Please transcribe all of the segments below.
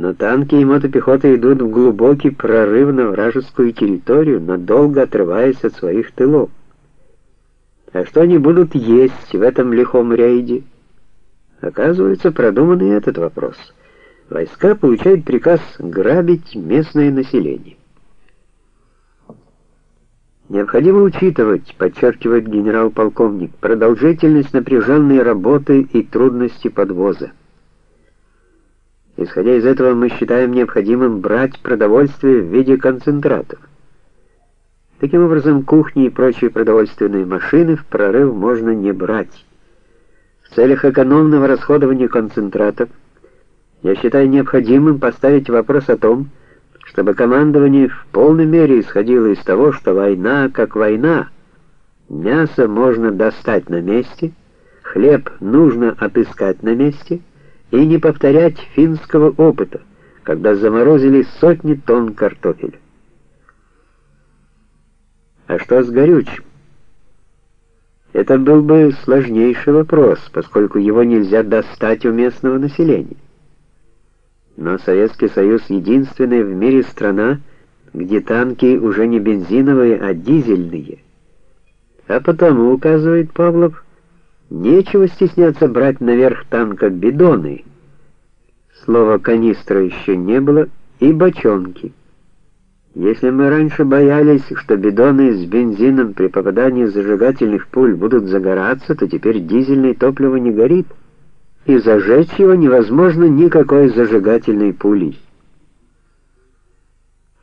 Но танки и мотопехота идут в глубокий прорыв на вражескую территорию, надолго отрываясь от своих тылов. А что они будут есть в этом лихом рейде? Оказывается, продуман и этот вопрос. Войска получают приказ грабить местное население. Необходимо учитывать, подчеркивает генерал-полковник, продолжительность напряженной работы и трудности подвоза. Исходя из этого, мы считаем необходимым брать продовольствие в виде концентратов. Таким образом, кухни и прочие продовольственные машины в прорыв можно не брать. В целях экономного расходования концентратов я считаю необходимым поставить вопрос о том, чтобы командование в полной мере исходило из того, что война как война. Мясо можно достать на месте, хлеб нужно отыскать на месте и не повторять финского опыта, когда заморозили сотни тонн картофеля. А что с горючим? Это был бы сложнейший вопрос, поскольку его нельзя достать у местного населения. Но Советский Союз единственная в мире страна, где танки уже не бензиновые, а дизельные. А потому, указывает Павлов, нечего стесняться брать наверх танка бидоны. Слова канистра еще не было, и бочонки. Если мы раньше боялись, что бидоны с бензином при попадании зажигательных пуль будут загораться, то теперь дизельное топливо не горит, и зажечь его невозможно никакой зажигательной пулей.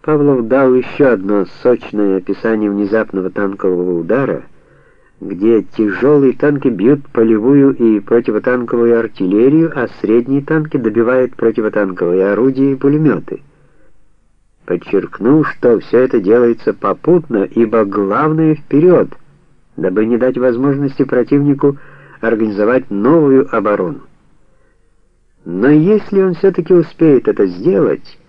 Павлов дал еще одно сочное описание внезапного танкового удара, где тяжелые танки бьют полевую и противотанковую артиллерию, а средние танки добивают противотанковые орудия и пулеметы подчеркнул, что все это делается попутно, ибо главное вперед, дабы не дать возможности противнику организовать новую оборону. Но если он все-таки успеет это сделать,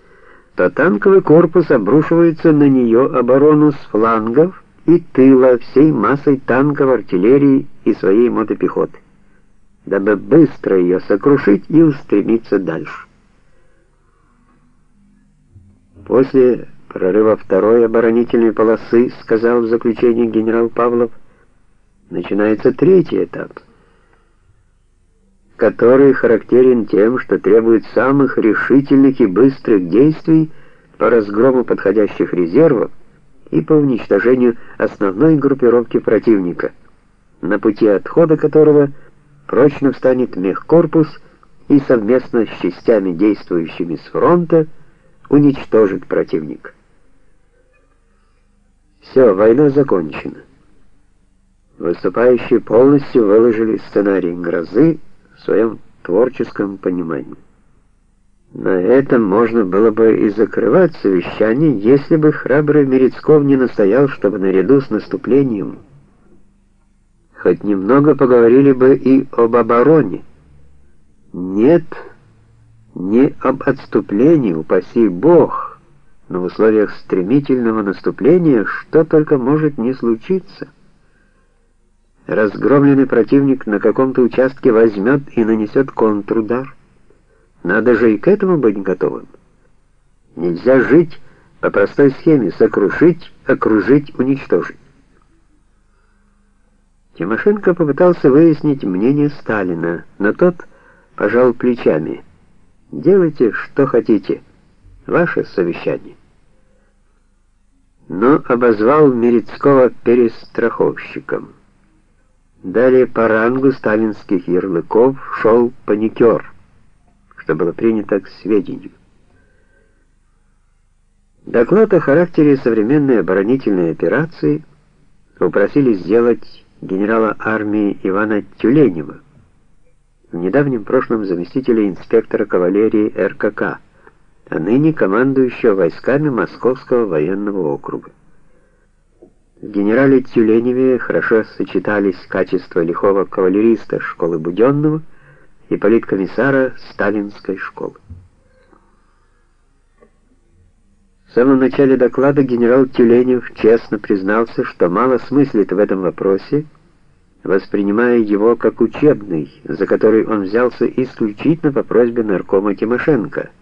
то танковый корпус обрушивается на нее оборону с флангов и тыла всей массой танков, артиллерии и своей мотопехоты, дабы быстро ее сокрушить и устремиться дальше. После прорыва второй оборонительной полосы, сказал в заключении генерал Павлов, начинается третий этап, который характерен тем, что требует самых решительных и быстрых действий по разгрому подходящих резервов и по уничтожению основной группировки противника, на пути отхода которого прочно встанет мехкорпус и совместно с частями, действующими с фронта, уничтожить противника. Все, война закончена. Выступающие полностью выложили сценарий грозы в своем творческом понимании. На этом можно было бы и закрывать совещание, если бы храбрый Мерецков не настоял, чтобы наряду с наступлением хоть немного поговорили бы и об обороне. Нет, не об отступлении, упаси Бог, но в условиях стремительного наступления что только может не случиться. Разгромленный противник на каком-то участке возьмет и нанесет контрудар. Надо же и к этому быть готовым. Нельзя жить по простой схеме сокрушить, окружить, уничтожить. Тимошенко попытался выяснить мнение Сталина, но тот пожал плечами. Делайте, что хотите. Ваше совещание. Но обозвал Мерецкого перестраховщиком. Далее по рангу сталинских ярлыков шел паникер, что было принято к сведению. Доклад о характере современной оборонительной операции упросили сделать генерала армии Ивана Тюленева в недавнем прошлом заместителя инспектора кавалерии РКК, а ныне командующего войсками Московского военного округа. В генерале Тюленеве хорошо сочетались качества лихого кавалериста школы Буденного и политкомиссара Сталинской школы. В самом начале доклада генерал Тюленев честно признался, что мало смыслит в этом вопросе, воспринимая его как учебный, за который он взялся исключительно по просьбе наркома Тимошенко –